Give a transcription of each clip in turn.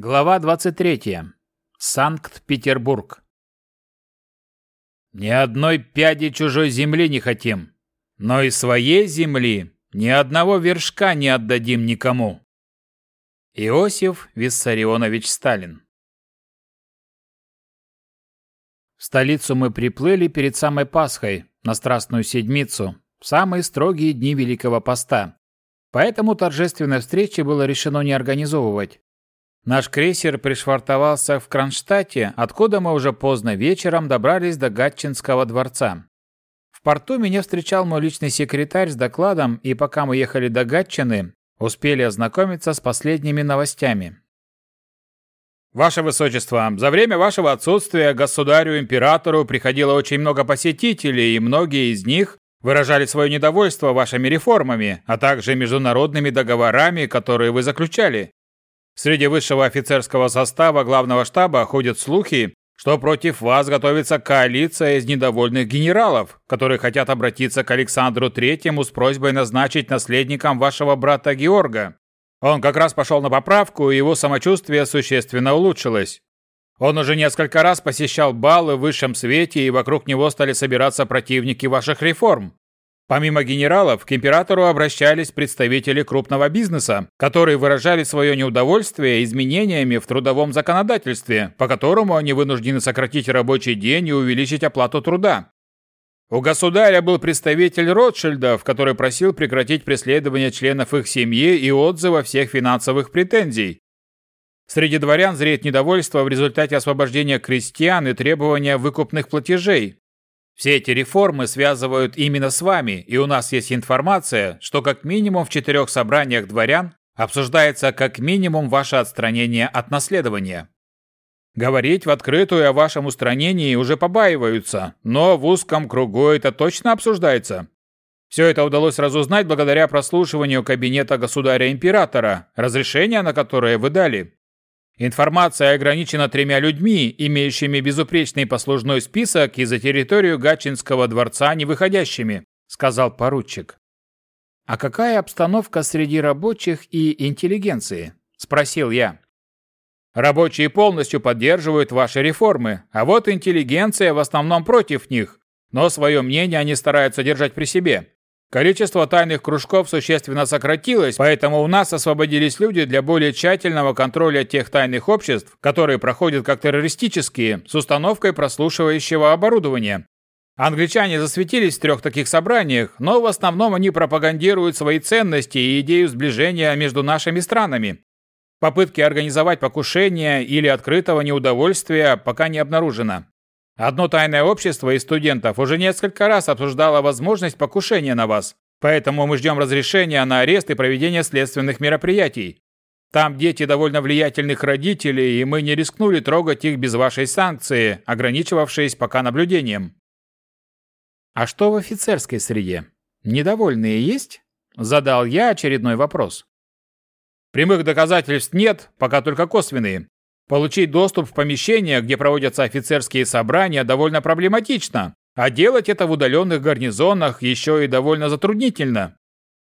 Глава 23. Санкт-Петербург. Ни одной пяди чужой земли не хотим, но и своей земли ни одного вершка не отдадим никому. Иосиф Виссарионович Сталин. В столицу мы приплыли перед самой Пасхой, на Страстную Седмицу, в самые строгие дни Великого Поста. Поэтому торжественной встречи было решено не организовывать. Наш крейсер пришвартовался в Кронштадте, откуда мы уже поздно вечером добрались до Гатчинского дворца. В порту меня встречал мой личный секретарь с докладом, и пока мы ехали до Гатчины, успели ознакомиться с последними новостями. Ваше Высочество, за время вашего отсутствия государю-императору приходило очень много посетителей, и многие из них выражали свое недовольство вашими реформами, а также международными договорами, которые вы заключали. Среди высшего офицерского состава главного штаба ходят слухи, что против вас готовится коалиция из недовольных генералов, которые хотят обратиться к Александру Третьему с просьбой назначить наследником вашего брата Георга. Он как раз пошел на поправку, и его самочувствие существенно улучшилось. Он уже несколько раз посещал балы в высшем свете, и вокруг него стали собираться противники ваших реформ. Помимо генералов, к императору обращались представители крупного бизнеса, которые выражали свое неудовольствие изменениями в трудовом законодательстве, по которому они вынуждены сократить рабочий день и увеличить оплату труда. У государя был представитель Ротшильдов, который просил прекратить преследование членов их семьи и отзыва всех финансовых претензий. Среди дворян зреет недовольство в результате освобождения крестьян и требования выкупных платежей, все эти реформы связывают именно с вами, и у нас есть информация, что как минимум в четырех собраниях дворян обсуждается как минимум ваше отстранение от наследования. Говорить в открытую о вашем устранении уже побаиваются, но в узком кругу это точно обсуждается. Все это удалось разузнать благодаря прослушиванию кабинета государя-императора, разрешение на которое вы дали. Информация ограничена тремя людьми, имеющими безупречный послужной список и за территорию Гатчинского дворца не выходящими, сказал поручик. А какая обстановка среди рабочих и интеллигенции? спросил я. Рабочие полностью поддерживают ваши реформы, а вот интеллигенция в основном против них, но свое мнение они стараются держать при себе. Количество тайных кружков существенно сократилось, поэтому у нас освободились люди для более тщательного контроля тех тайных обществ, которые проходят как террористические, с установкой прослушивающего оборудования. Англичане засветились в трех таких собраниях, но в основном они пропагандируют свои ценности и идею сближения между нашими странами. Попытки организовать покушение или открытого неудовольствия пока не обнаружено. Одно тайное общество из студентов уже несколько раз обсуждало возможность покушения на вас, поэтому мы ждем разрешения на арест и проведение следственных мероприятий. Там дети довольно влиятельных родителей, и мы не рискнули трогать их без вашей санкции, ограничивавшись пока наблюдением. А что в офицерской среде? Недовольные есть? Задал я очередной вопрос. Прямых доказательств нет, пока только косвенные. Получить доступ в помещение, где проводятся офицерские собрания, довольно проблематично, а делать это в удаленных гарнизонах еще и довольно затруднительно.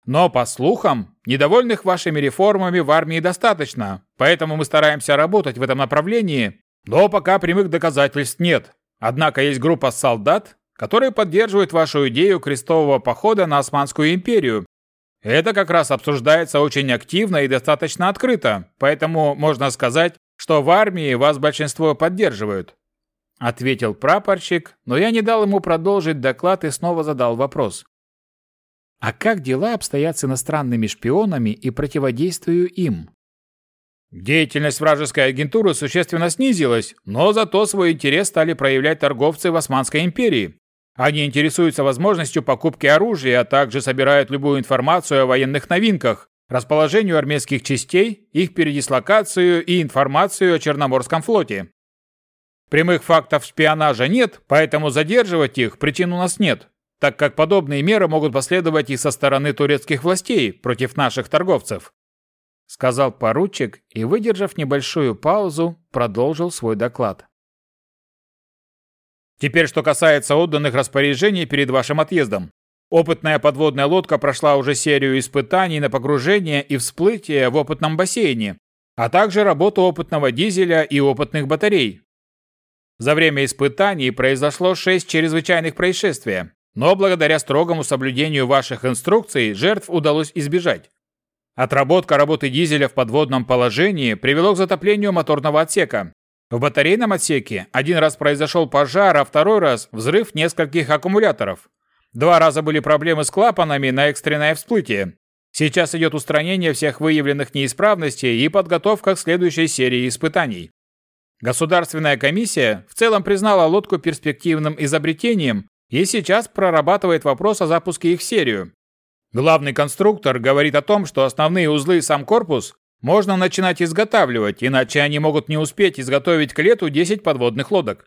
Но, по слухам, недовольных вашими реформами в армии достаточно, поэтому мы стараемся работать в этом направлении, но пока прямых доказательств нет. Однако есть группа солдат, которые поддерживают вашу идею крестового похода на Османскую империю. Это как раз обсуждается очень активно и достаточно открыто, поэтому можно сказать, что в армии вас большинство поддерживают», — ответил прапорщик, но я не дал ему продолжить доклад и снова задал вопрос. «А как дела обстоят с иностранными шпионами и противодействию им?» Деятельность вражеской агентуры существенно снизилась, но зато свой интерес стали проявлять торговцы в Османской империи. Они интересуются возможностью покупки оружия, а также собирают любую информацию о военных новинках, расположению армейских частей, их передислокацию и информацию о Черноморском флоте. Прямых фактов шпионажа нет, поэтому задерживать их причин у нас нет, так как подобные меры могут последовать и со стороны турецких властей против наших торговцев. Сказал поручик и, выдержав небольшую паузу, продолжил свой доклад. Теперь, что касается отданных распоряжений перед вашим отъездом. Опытная подводная лодка прошла уже серию испытаний на погружение и всплытие в опытном бассейне, а также работу опытного дизеля и опытных батарей. За время испытаний произошло 6 чрезвычайных происшествия, но благодаря строгому соблюдению ваших инструкций жертв удалось избежать. Отработка работы дизеля в подводном положении привело к затоплению моторного отсека. В батарейном отсеке один раз произошел пожар, а второй раз – взрыв нескольких аккумуляторов. Два раза были проблемы с клапанами на экстренное всплытие. Сейчас идет устранение всех выявленных неисправностей и подготовка к следующей серии испытаний. Государственная комиссия в целом признала лодку перспективным изобретением и сейчас прорабатывает вопрос о запуске их в серию. Главный конструктор говорит о том, что основные узлы и сам корпус можно начинать изготавливать, иначе они могут не успеть изготовить к лету 10 подводных лодок.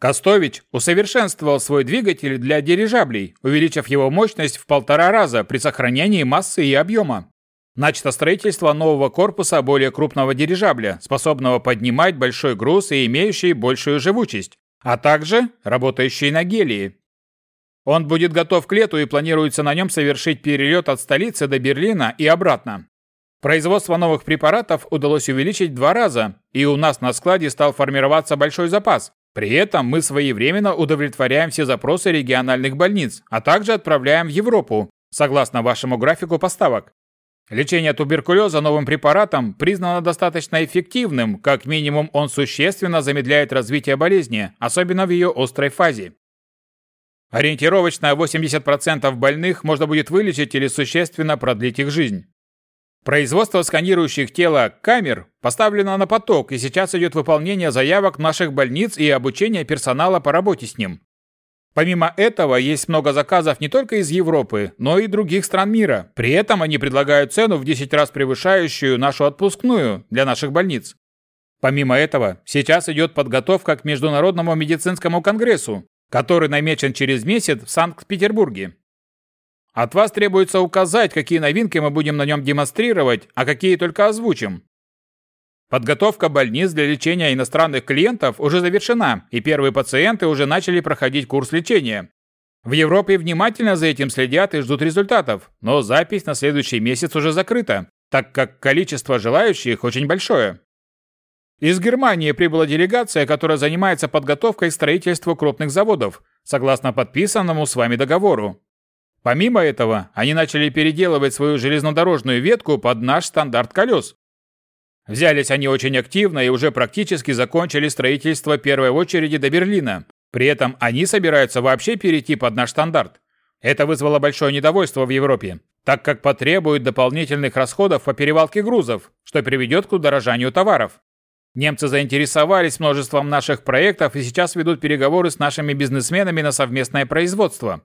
Костович усовершенствовал свой двигатель для дирижаблей, увеличив его мощность в полтора раза при сохранении массы и объема. Начато строительство нового корпуса более крупного дирижабля, способного поднимать большой груз и имеющий большую живучесть, а также работающий на гелии. Он будет готов к лету и планируется на нем совершить перелет от столицы до Берлина и обратно. Производство новых препаратов удалось увеличить два раза, и у нас на складе стал формироваться большой запас. При этом мы своевременно удовлетворяем все запросы региональных больниц, а также отправляем в Европу, согласно вашему графику поставок. Лечение туберкулеза новым препаратом признано достаточно эффективным, как минимум он существенно замедляет развитие болезни, особенно в ее острой фазе. Ориентировочно 80% больных можно будет вылечить или существенно продлить их жизнь. Производство сканирующих тело камер поставлено на поток, и сейчас идет выполнение заявок наших больниц и обучение персонала по работе с ним. Помимо этого, есть много заказов не только из Европы, но и других стран мира. При этом они предлагают цену в 10 раз превышающую нашу отпускную для наших больниц. Помимо этого, сейчас идет подготовка к Международному медицинскому конгрессу, который намечен через месяц в Санкт-Петербурге. От вас требуется указать, какие новинки мы будем на нем демонстрировать, а какие только озвучим. Подготовка больниц для лечения иностранных клиентов уже завершена, и первые пациенты уже начали проходить курс лечения. В Европе внимательно за этим следят и ждут результатов, но запись на следующий месяц уже закрыта, так как количество желающих очень большое. Из Германии прибыла делегация, которая занимается подготовкой к строительству крупных заводов, согласно подписанному с вами договору. Помимо этого, они начали переделывать свою железнодорожную ветку под наш стандарт колес. Взялись они очень активно и уже практически закончили строительство первой очереди до Берлина. При этом они собираются вообще перейти под наш стандарт. Это вызвало большое недовольство в Европе, так как потребует дополнительных расходов по перевалке грузов, что приведет к удорожанию товаров. Немцы заинтересовались множеством наших проектов и сейчас ведут переговоры с нашими бизнесменами на совместное производство.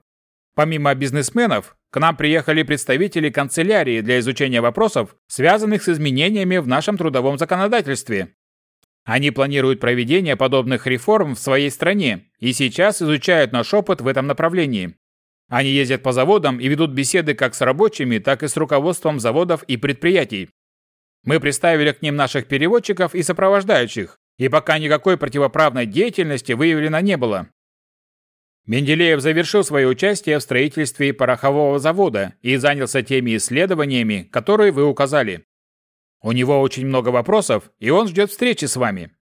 Помимо бизнесменов, к нам приехали представители канцелярии для изучения вопросов, связанных с изменениями в нашем трудовом законодательстве. Они планируют проведение подобных реформ в своей стране и сейчас изучают наш опыт в этом направлении. Они ездят по заводам и ведут беседы как с рабочими, так и с руководством заводов и предприятий. Мы представили к ним наших переводчиков и сопровождающих, и пока никакой противоправной деятельности выявлено не было. Менделеев завершил свое участие в строительстве порохового завода и занялся теми исследованиями, которые вы указали. У него очень много вопросов, и он ждет встречи с вами.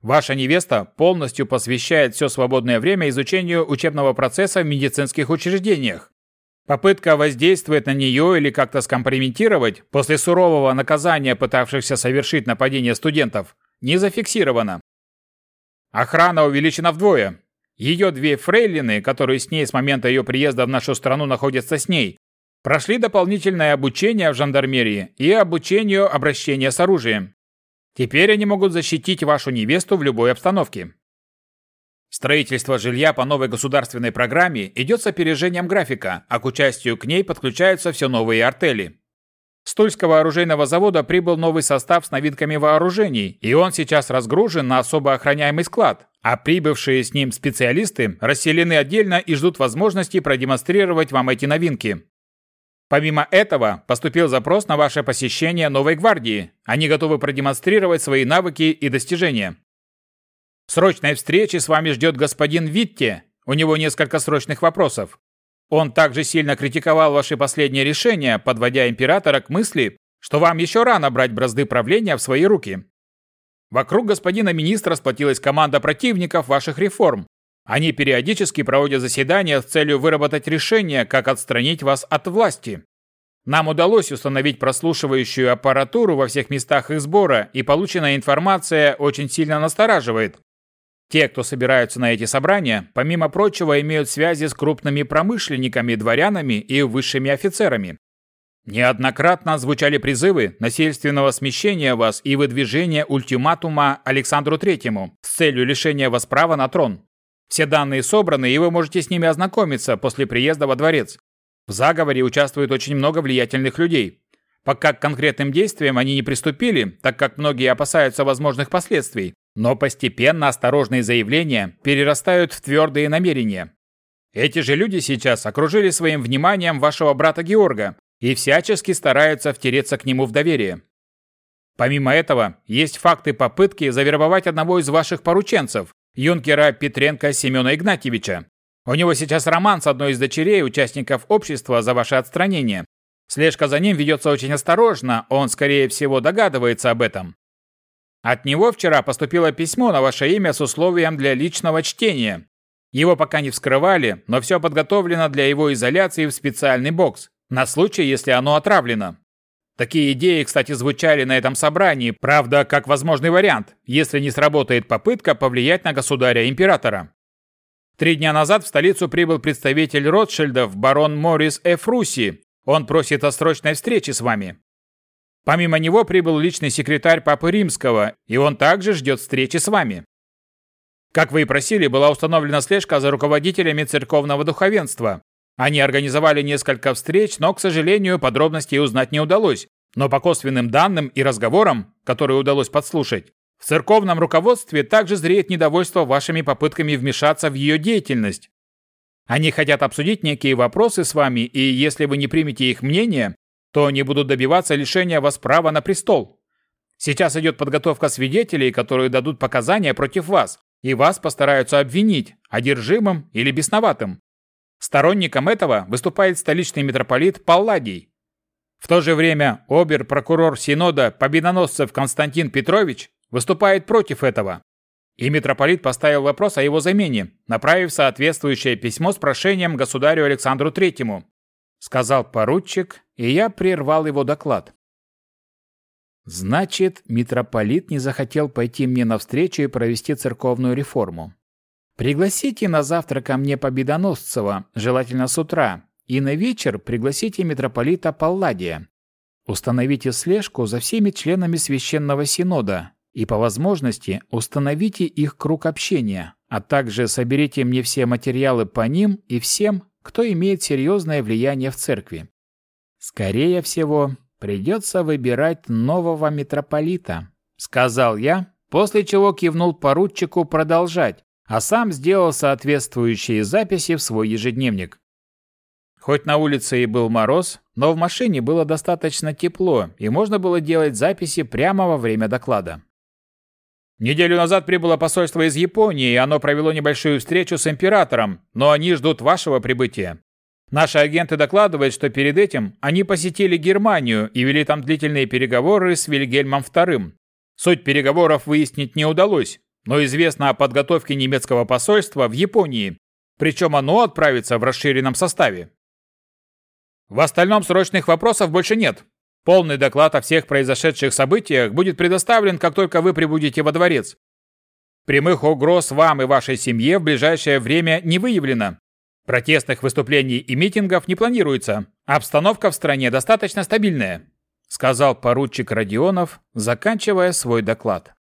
Ваша невеста полностью посвящает все свободное время изучению учебного процесса в медицинских учреждениях. Попытка воздействовать на нее или как-то скомпрометировать после сурового наказания пытавшихся совершить нападение студентов не зафиксирована. Охрана увеличена вдвое. Ее две фрейлины, которые с ней с момента ее приезда в нашу страну находятся с ней, прошли дополнительное обучение в жандармерии и обучению обращения с оружием. Теперь они могут защитить вашу невесту в любой обстановке. Строительство жилья по новой государственной программе идет с опережением графика, а к участию к ней подключаются все новые артели. С Тульского оружейного завода прибыл новый состав с новинками вооружений, и он сейчас разгружен на особо охраняемый склад, а прибывшие с ним специалисты расселены отдельно и ждут возможности продемонстрировать вам эти новинки. Помимо этого, поступил запрос на ваше посещение новой гвардии. Они готовы продемонстрировать свои навыки и достижения. Срочной встречи с вами ждет господин Витте. У него несколько срочных вопросов. Он также сильно критиковал ваши последние решения, подводя императора к мысли, что вам еще рано брать бразды правления в свои руки. Вокруг господина министра сплотилась команда противников ваших реформ. Они периодически проводят заседания с целью выработать решение, как отстранить вас от власти. Нам удалось установить прослушивающую аппаратуру во всех местах их сбора, и полученная информация очень сильно настораживает. Те, кто собираются на эти собрания, помимо прочего, имеют связи с крупными промышленниками, дворянами и высшими офицерами. Неоднократно звучали призывы насильственного смещения вас и выдвижения ультиматума Александру Третьему с целью лишения вас права на трон. Все данные собраны, и вы можете с ними ознакомиться после приезда во дворец. В заговоре участвует очень много влиятельных людей. Пока к конкретным действиям они не приступили, так как многие опасаются возможных последствий, но постепенно осторожные заявления перерастают в твердые намерения. Эти же люди сейчас окружили своим вниманием вашего брата Георга, и всячески стараются втереться к нему в доверие. Помимо этого, есть факты попытки завербовать одного из ваших порученцев, юнкера Петренко Семена Игнатьевича. У него сейчас роман с одной из дочерей участников общества за ваше отстранение. Слежка за ним ведется очень осторожно, он, скорее всего, догадывается об этом. От него вчера поступило письмо на ваше имя с условием для личного чтения. Его пока не вскрывали, но все подготовлено для его изоляции в специальный бокс на случай, если оно отравлено. Такие идеи, кстати, звучали на этом собрании, правда, как возможный вариант, если не сработает попытка повлиять на государя-императора. Три дня назад в столицу прибыл представитель Ротшильдов, барон Морис Ф. Руси. Он просит о срочной встрече с вами. Помимо него прибыл личный секретарь Папы Римского, и он также ждет встречи с вами. Как вы и просили, была установлена слежка за руководителями церковного духовенства. Они организовали несколько встреч, но, к сожалению, подробностей узнать не удалось. Но по косвенным данным и разговорам, которые удалось подслушать, в церковном руководстве также зреет недовольство вашими попытками вмешаться в ее деятельность. Они хотят обсудить некие вопросы с вами, и если вы не примете их мнение, то они будут добиваться лишения вас права на престол. Сейчас идет подготовка свидетелей, которые дадут показания против вас, и вас постараются обвинить одержимым или бесноватым. Сторонником этого выступает столичный митрополит Палладий. В то же время обер-прокурор Синода Победоносцев Константин Петрович выступает против этого. И митрополит поставил вопрос о его замене, направив соответствующее письмо с прошением государю Александру Третьему, сказал поручик, и я прервал его доклад. Значит, митрополит не захотел пойти мне навстречу и провести церковную реформу. Пригласите на завтра ко мне Победоносцева, желательно с утра, и на вечер пригласите митрополита Палладия. Установите слежку за всеми членами Священного Синода и, по возможности, установите их круг общения, а также соберите мне все материалы по ним и всем, кто имеет серьезное влияние в церкви. Скорее всего, придется выбирать нового митрополита, сказал я, после чего кивнул поручику продолжать, а сам сделал соответствующие записи в свой ежедневник. Хоть на улице и был мороз, но в машине было достаточно тепло, и можно было делать записи прямо во время доклада. Неделю назад прибыло посольство из Японии, и оно провело небольшую встречу с императором, но они ждут вашего прибытия. Наши агенты докладывают, что перед этим они посетили Германию и вели там длительные переговоры с Вильгельмом II. Суть переговоров выяснить не удалось, но известно о подготовке немецкого посольства в Японии, причем оно отправится в расширенном составе. В остальном срочных вопросов больше нет. Полный доклад о всех произошедших событиях будет предоставлен, как только вы прибудете во дворец. Прямых угроз вам и вашей семье в ближайшее время не выявлено. Протестных выступлений и митингов не планируется. Обстановка в стране достаточно стабильная, сказал поручик Родионов, заканчивая свой доклад.